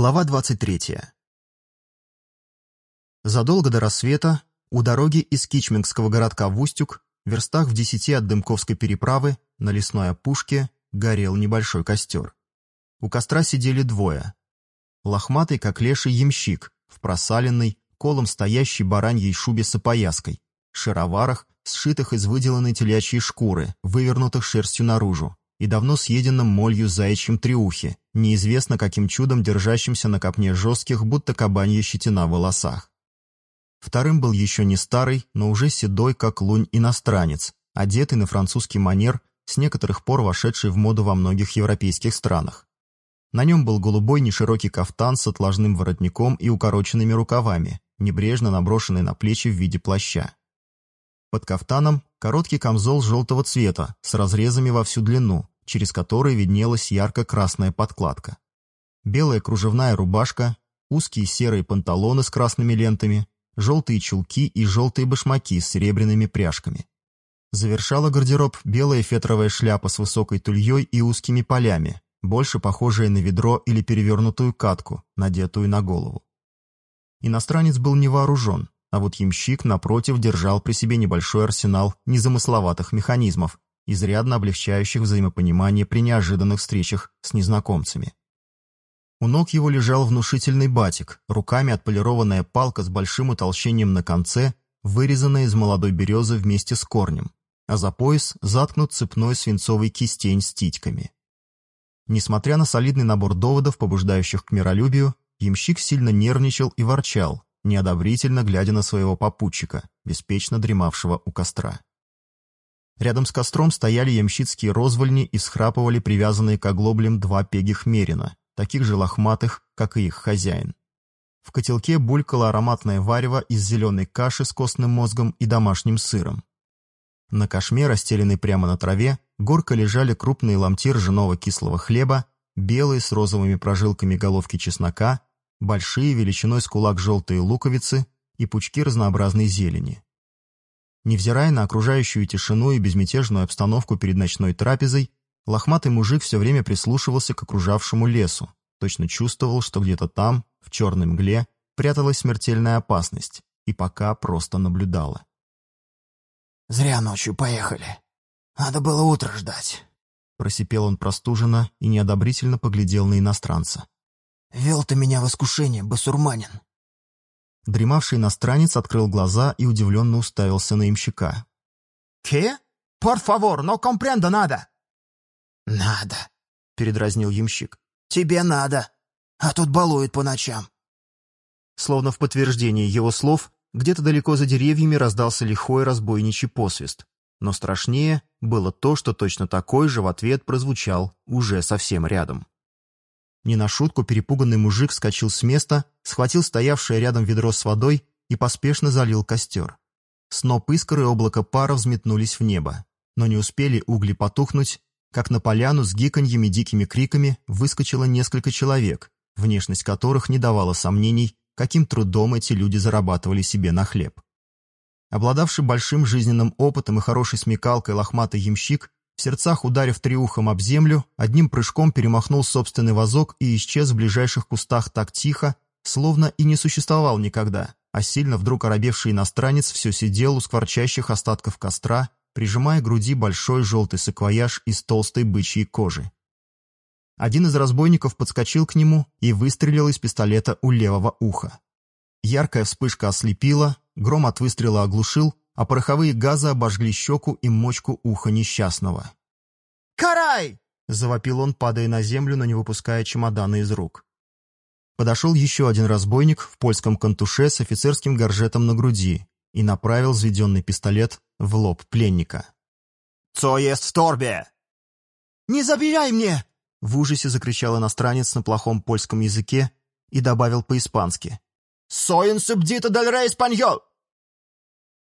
Глава 23. Задолго до рассвета у дороги из Кичмингского городка в Устюг, верстах в десяти от Дымковской переправы, на лесной опушке, горел небольшой костер. У костра сидели двое. Лохматый, как леший, ямщик, в просаленной, колом стоящей бараньей шубе с опояской, шароварах, сшитых из выделанной телячьей шкуры, вывернутых шерстью наружу, и давно съеденном молью заячьем триухе, неизвестно каким чудом держащимся на копне жестких, будто кабанья щетина волосах. Вторым был еще не старый, но уже седой, как лунь, иностранец, одетый на французский манер, с некоторых пор вошедший в моду во многих европейских странах. На нем был голубой неширокий кафтан с отложным воротником и укороченными рукавами, небрежно наброшенный на плечи в виде плаща. Под кафтаном короткий камзол желтого цвета с разрезами во всю длину, через которые виднелась ярко-красная подкладка. Белая кружевная рубашка, узкие серые панталоны с красными лентами, желтые чулки и желтые башмаки с серебряными пряжками. Завершала гардероб белая фетровая шляпа с высокой тульей и узкими полями, больше похожая на ведро или перевернутую катку, надетую на голову. Иностранец был не вооружен, а вот ямщик, напротив, держал при себе небольшой арсенал незамысловатых механизмов, изрядно облегчающих взаимопонимание при неожиданных встречах с незнакомцами. У ног его лежал внушительный батик, руками отполированная палка с большим утолщением на конце, вырезанная из молодой березы вместе с корнем, а за пояс заткнут цепной свинцовый кистень с титьками. Несмотря на солидный набор доводов, побуждающих к миролюбию, ямщик сильно нервничал и ворчал, неодобрительно глядя на своего попутчика, беспечно дремавшего у костра. Рядом с костром стояли ямщицкие розвольни и схрапывали привязанные к оглоблям два пегих мерина, таких же лохматых, как и их хозяин. В котелке булькало ароматное варево из зеленой каши с костным мозгом и домашним сыром. На кашме, расстеленной прямо на траве, горка лежали крупные ломти ржаного кислого хлеба, белые с розовыми прожилками головки чеснока, большие величиной с кулак желтые луковицы и пучки разнообразной зелени. Невзирая на окружающую тишину и безмятежную обстановку перед ночной трапезой, лохматый мужик все время прислушивался к окружавшему лесу, точно чувствовал, что где-то там, в черной мгле, пряталась смертельная опасность, и пока просто наблюдала. «Зря ночью поехали. Надо было утро ждать», — просипел он простуженно и неодобрительно поглядел на иностранца. «Вел ты меня в искушение, басурманин. Дремавший иностранец открыл глаза и удивленно уставился на имщика. «Ке? Por favor, no comprendo nada!» «Надо», — передразнил ямщик. «Тебе надо, а тут балует по ночам». Словно в подтверждение его слов, где-то далеко за деревьями раздался лихой разбойничий посвист. Но страшнее было то, что точно такой же в ответ прозвучал уже совсем рядом. Не на шутку перепуганный мужик вскочил с места, схватил стоявшее рядом ведро с водой и поспешно залил костер. Сноп искр и облако пара взметнулись в небо, но не успели угли потухнуть, как на поляну с гиканьями дикими криками выскочило несколько человек, внешность которых не давала сомнений, каким трудом эти люди зарабатывали себе на хлеб. Обладавший большим жизненным опытом и хорошей смекалкой лохматый ямщик в сердцах ударив триухом об землю, одним прыжком перемахнул собственный вазок и исчез в ближайших кустах так тихо, словно и не существовал никогда, а сильно вдруг оробевший иностранец все сидел у скворчащих остатков костра, прижимая к груди большой желтый саквояж из толстой бычьей кожи. Один из разбойников подскочил к нему и выстрелил из пистолета у левого уха. Яркая вспышка ослепила, гром от выстрела оглушил, а пороховые газы обожгли щеку и мочку уха несчастного. «Карай!» — завопил он, падая на землю, но не выпуская чемодана из рук. Подошел еще один разбойник в польском кантуше с офицерским горжетом на груди и направил взведенный пистолет в лоб пленника. «Цо есть в торбе?» «Не забирай мне!» — в ужасе закричал иностранец на плохом польском языке и добавил по-испански. «Соин субдито дель рей спаньол!»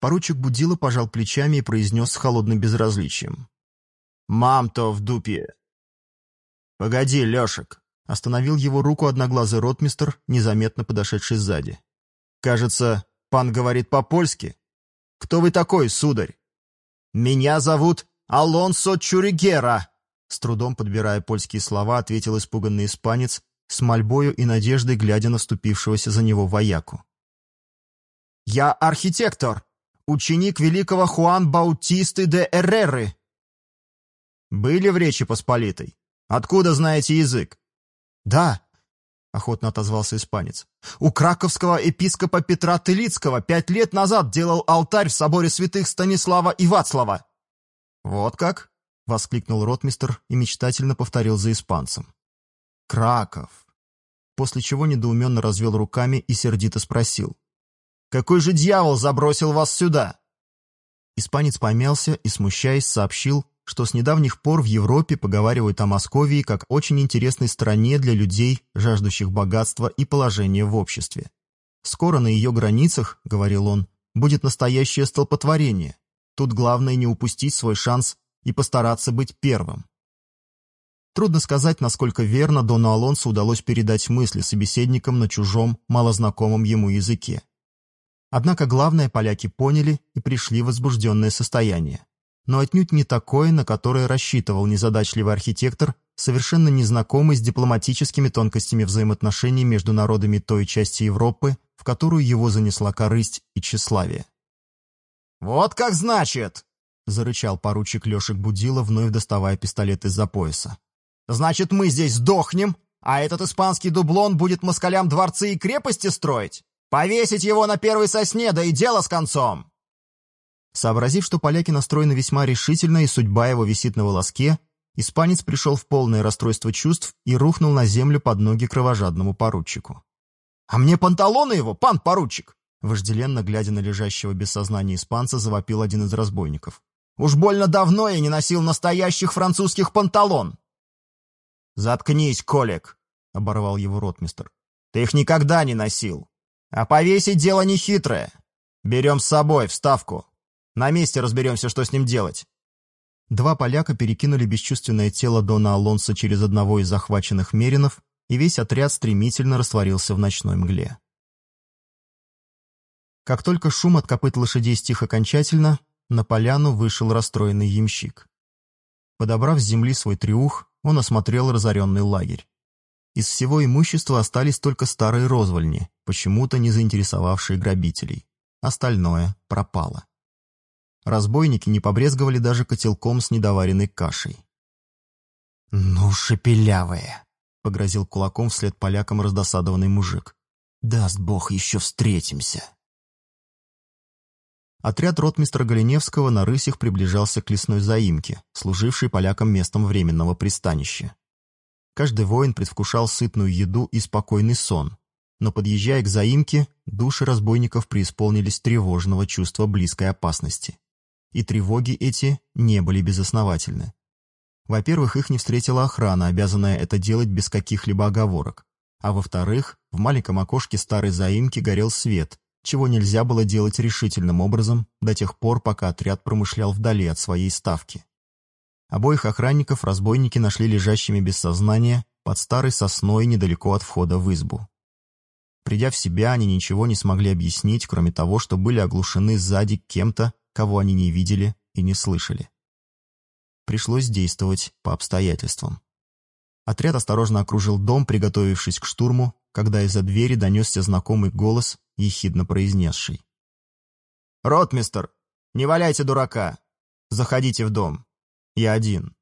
Поручик Будила пожал плечами и произнес с холодным безразличием. «Мам-то в дупе!» «Погоди, Лешек!» Остановил его руку одноглазый ротмистр, незаметно подошедший сзади. «Кажется, пан говорит по-польски. Кто вы такой, сударь?» «Меня зовут Алонсо Чуригера!» С трудом подбирая польские слова, ответил испуганный испанец, с мольбою и надеждой глядя на ступившегося за него вояку. «Я архитектор, ученик великого Хуан Баутисты де Эрреры». «Были в Речи Посполитой? Откуда знаете язык?» «Да», — охотно отозвался испанец. «У краковского епископа Петра Тылицкого пять лет назад делал алтарь в соборе святых Станислава и Вацлава». «Вот как?» — воскликнул ротмистр и мечтательно повторил за испанцем. «Краков!» После чего недоуменно развел руками и сердито спросил. «Какой же дьявол забросил вас сюда?» Испанец помялся и, смущаясь, сообщил, что с недавних пор в Европе поговаривают о Московии как очень интересной стране для людей, жаждущих богатства и положения в обществе. «Скоро на ее границах, — говорил он, — будет настоящее столпотворение. Тут главное не упустить свой шанс и постараться быть первым». Трудно сказать, насколько верно Дону Алонсо удалось передать мысли собеседникам на чужом, малознакомом ему языке. Однако главное поляки поняли и пришли в возбужденное состояние но отнюдь не такое, на которое рассчитывал незадачливый архитектор, совершенно незнакомый с дипломатическими тонкостями взаимоотношений между народами той части Европы, в которую его занесла корысть и тщеславие. «Вот как значит!» — зарычал поручик Лешек Будила, вновь доставая пистолет из-за пояса. «Значит, мы здесь сдохнем, а этот испанский дублон будет москалям дворцы и крепости строить? Повесить его на первой сосне, да и дело с концом!» Сообразив, что поляки настроены весьма решительно и судьба его висит на волоске, испанец пришел в полное расстройство чувств и рухнул на землю под ноги кровожадному поручику. «А мне панталоны его, пан поручик!» Вожделенно глядя на лежащего без сознания испанца, завопил один из разбойников. «Уж больно давно я не носил настоящих французских панталон!» «Заткнись, Колик!» — оборвал его ротмистр. «Ты их никогда не носил. А повесить дело нехитрое. Берем с собой, вставку. На месте разберемся, что с ним делать». Два поляка перекинули бесчувственное тело Дона Алонса через одного из захваченных меринов, и весь отряд стремительно растворился в ночной мгле. Как только шум от копыт лошадей стих окончательно, на поляну вышел расстроенный ямщик. Подобрав с земли свой триух, он осмотрел разоренный лагерь. Из всего имущества остались только старые розвольни, почему-то не заинтересовавшие грабителей. Остальное пропало. Разбойники не побрезговали даже котелком с недоваренной кашей. «Ну, шепелявые!» — погрозил кулаком вслед полякам раздосадованный мужик. «Даст бог, еще встретимся!» Отряд ротмистра Голеневского на рысях приближался к лесной заимке, служившей полякам местом временного пристанища. Каждый воин предвкушал сытную еду и спокойный сон, но, подъезжая к заимке, души разбойников преисполнились тревожного чувства близкой опасности и тревоги эти не были безосновательны. Во-первых, их не встретила охрана, обязанная это делать без каких-либо оговорок. А во-вторых, в маленьком окошке старой заимки горел свет, чего нельзя было делать решительным образом до тех пор, пока отряд промышлял вдали от своей ставки. Обоих охранников разбойники нашли лежащими без сознания под старой сосной недалеко от входа в избу. Придя в себя, они ничего не смогли объяснить, кроме того, что были оглушены сзади кем-то, кого они не видели и не слышали. Пришлось действовать по обстоятельствам. Отряд осторожно окружил дом, приготовившись к штурму, когда из-за двери донесся знакомый голос, ехидно произнесший. «Ротмистер, не валяйте дурака! Заходите в дом. Я один».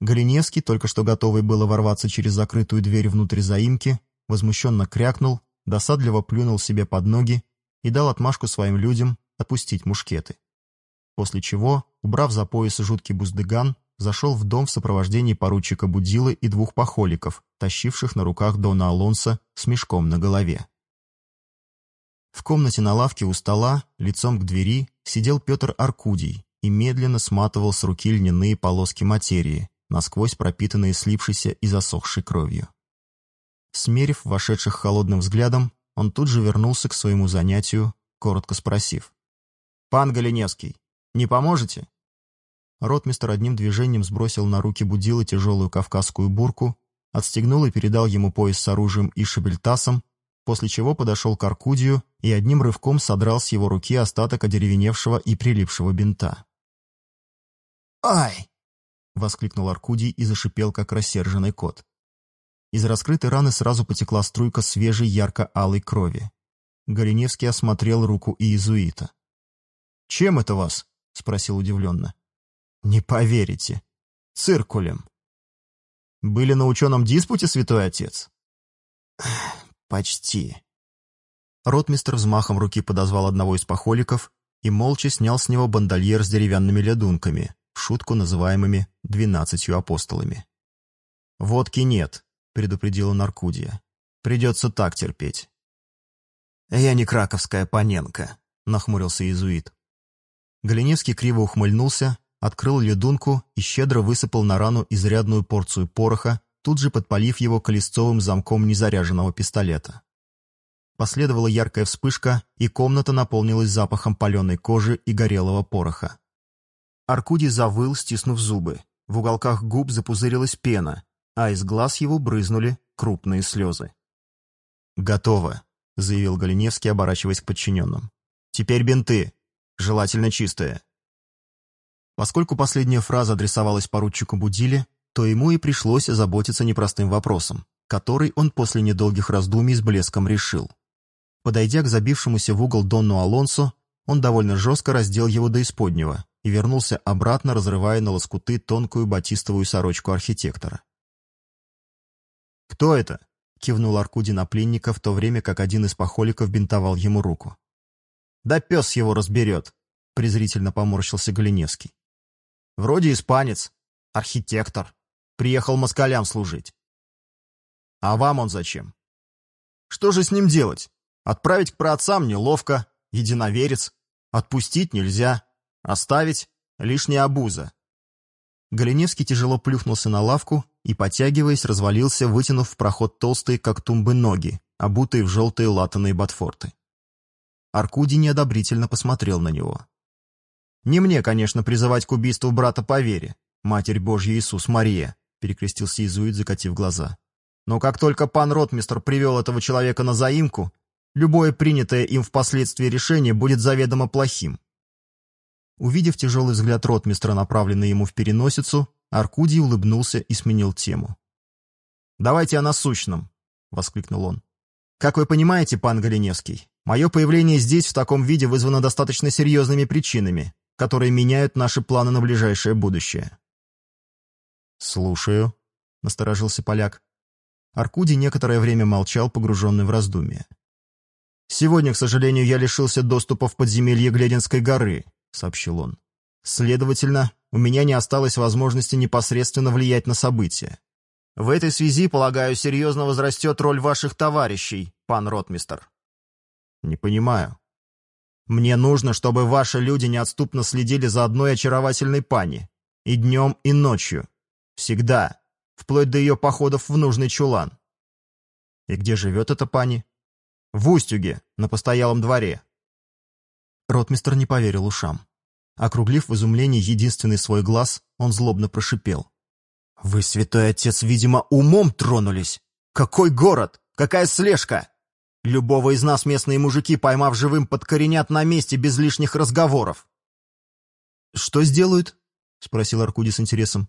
Голеневский, только что готовый было ворваться через закрытую дверь внутрь заимки, возмущенно крякнул, досадливо плюнул себе под ноги и дал отмашку своим людям, опустить мушкеты. После чего, убрав за пояс жуткий буздыган, зашел в дом в сопровождении поручика Будилы и двух пахоликов, тащивших на руках Дона Алонса с мешком на голове. В комнате на лавке у стола, лицом к двери, сидел Петр Аркудий и медленно сматывал с руки льняные полоски материи, насквозь пропитанные слипшейся и засохшей кровью. Смерив вошедших холодным взглядом, он тут же вернулся к своему занятию, коротко спросив. «Пан Голеневский, не поможете?» Ротмистр одним движением сбросил на руки Будила тяжелую кавказскую бурку, отстегнул и передал ему пояс с оружием и шабельтасом, после чего подошел к Аркудию и одним рывком содрал с его руки остаток одеревеневшего и прилипшего бинта. «Ай!» — воскликнул Аркудий и зашипел, как рассерженный кот. Из раскрытой раны сразу потекла струйка свежей ярко-алой крови. Галиневский осмотрел руку иезуита. «Чем это вас?» — спросил удивленно. «Не поверите. Циркулем». «Были на ученом диспуте, святой отец?» «Почти». Ротмистр взмахом руки подозвал одного из похоликов и молча снял с него бандольер с деревянными лядунками, шутку называемыми «двенадцатью апостолами». «Водки нет», — предупредила Наркудия. «Придется так терпеть». «Я не краковская паненка», — нахмурился иезуит. Галиневский криво ухмыльнулся, открыл ледунку и щедро высыпал на рану изрядную порцию пороха, тут же подпалив его колесцовым замком незаряженного пистолета. Последовала яркая вспышка, и комната наполнилась запахом паленой кожи и горелого пороха. Аркудий завыл, стиснув зубы. В уголках губ запузырилась пена, а из глаз его брызнули крупные слезы. «Готово», — заявил Галиневский, оборачиваясь к подчиненным. «Теперь бинты. Желательно чистые». Поскольку последняя фраза адресовалась поручику Будиле, то ему и пришлось озаботиться непростым вопросом, который он после недолгих раздумий с блеском решил. Подойдя к забившемуся в угол Донну Алонсо, он довольно жестко раздел его до исподнего и вернулся обратно, разрывая на лоскуты тонкую батистовую сорочку архитектора. «Кто это?» — кивнул Аркуди на пленника, в то время как один из похоликов бинтовал ему руку. «Да пес его разберет!» — презрительно поморщился Галиневский. «Вроде испанец, архитектор, приехал москалям служить. А вам он зачем? Что же с ним делать? Отправить к праотцам неловко, единоверец. Отпустить нельзя. Оставить — лишняя обуза. Галиневский тяжело плюхнулся на лавку и, потягиваясь, развалился, вытянув в проход толстые, как тумбы, ноги, обутые в желтые латаные ботфорты. Аркудий неодобрительно посмотрел на него. «Не мне, конечно, призывать к убийству брата по вере, Матерь Божья Иисус Мария», перекрестился иезуит, закатив глаза. «Но как только пан Ротмистр привел этого человека на заимку, Любое принятое им впоследствии решение будет заведомо плохим. Увидев тяжелый взгляд ротмистра, направленный ему в переносицу, Аркудий улыбнулся и сменил тему. «Давайте о насущном», — воскликнул он. «Как вы понимаете, пан Галиневский, мое появление здесь в таком виде вызвано достаточно серьезными причинами, которые меняют наши планы на ближайшее будущее». «Слушаю», — насторожился поляк. Аркудий некоторое время молчал, погруженный в раздумья. «Сегодня, к сожалению, я лишился доступа в подземелье Глединской горы», — сообщил он. «Следовательно, у меня не осталось возможности непосредственно влиять на события. В этой связи, полагаю, серьезно возрастет роль ваших товарищей, пан ротмистер». «Не понимаю». «Мне нужно, чтобы ваши люди неотступно следили за одной очаровательной пани. И днем, и ночью. Всегда. Вплоть до ее походов в нужный чулан». «И где живет эта пани?» В Устюге, на постоялом дворе». Ротмистр не поверил ушам. Округлив в изумлении единственный свой глаз, он злобно прошипел. «Вы, святой отец, видимо, умом тронулись! Какой город? Какая слежка? Любого из нас местные мужики, поймав живым, подкоренят на месте без лишних разговоров!» «Что сделают?» — спросил Аркудий с интересом.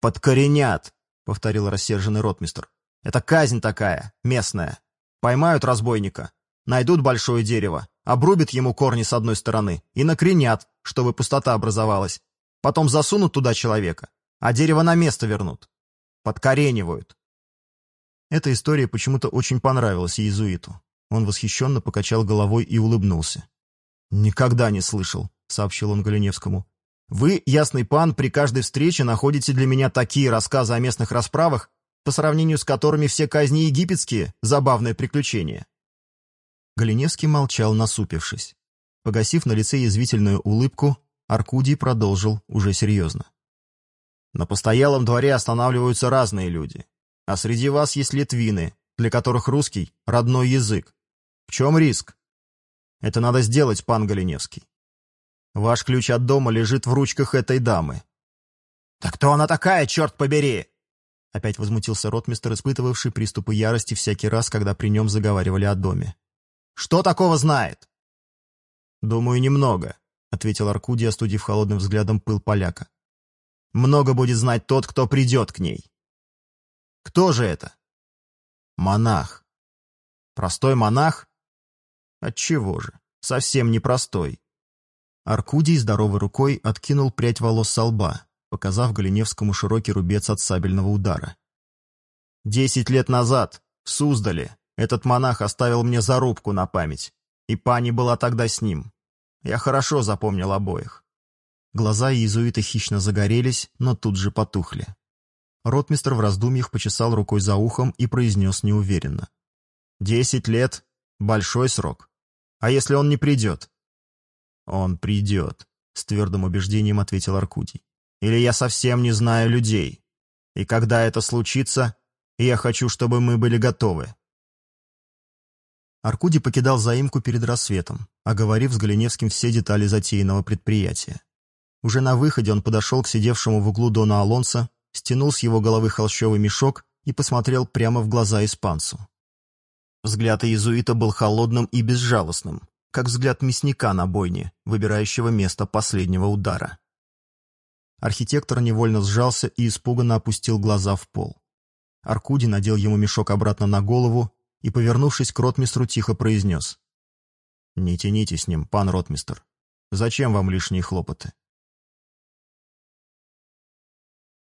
«Подкоренят!» — повторил рассерженный ротмистр. «Это казнь такая, местная. Поймают разбойника, найдут большое дерево, обрубят ему корни с одной стороны и накренят, чтобы пустота образовалась. Потом засунут туда человека, а дерево на место вернут. Подкоренивают. Эта история почему-то очень понравилась иезуиту. Он восхищенно покачал головой и улыбнулся. «Никогда не слышал», — сообщил он Галиневскому. «Вы, ясный пан, при каждой встрече находите для меня такие рассказы о местных расправах, по сравнению с которыми все казни египетские — забавное приключение. Галиневский молчал, насупившись. Погасив на лице язвительную улыбку, Аркудий продолжил уже серьезно. «На постоялом дворе останавливаются разные люди, а среди вас есть литвины, для которых русский — родной язык. В чем риск? Это надо сделать, пан Галиневский. Ваш ключ от дома лежит в ручках этой дамы». «Так кто она такая, черт побери?» Опять возмутился ротмистер, испытывавший приступы ярости всякий раз, когда при нем заговаривали о доме. «Что такого знает?» «Думаю, немного», — ответил Аркудий, остудив холодным взглядом пыл поляка. «Много будет знать тот, кто придет к ней». «Кто же это?» Монах. Простой монах? Отчего же? Совсем не простой. Аркудий здоровой рукой откинул прядь волос со лба, показав Галиневскому широкий рубец от сабельного удара. «Десять лет назад, в Суздале, этот монах оставил мне зарубку на память, и пани была тогда с ним. Я хорошо запомнил обоих». Глаза иезуита хищно загорелись, но тут же потухли. Ротмистр в раздумьях почесал рукой за ухом и произнес неуверенно. «Десять лет — большой срок. А если он не придет?» «Он придет», — с твердым убеждением ответил Аркудий. «Или я совсем не знаю людей. И когда это случится, я хочу, чтобы мы были готовы». Аркудий покидал заимку перед рассветом, оговорив с Галиневским все детали затеянного предприятия. Уже на выходе он подошел к сидевшему в углу Дона Алонса стянул с его головы холщовый мешок и посмотрел прямо в глаза испанцу. Взгляд иезуита был холодным и безжалостным, как взгляд мясника на бойне, выбирающего место последнего удара. Архитектор невольно сжался и испуганно опустил глаза в пол. Аркуди надел ему мешок обратно на голову и, повернувшись к ротмистру, тихо произнес. «Не тяните с ним, пан ротмистр. Зачем вам лишние хлопоты?